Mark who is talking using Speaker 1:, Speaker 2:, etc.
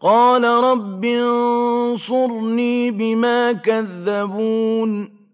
Speaker 1: قَالَ رَبِّ انصُرْنِي بِمَا كَذَّبُونِ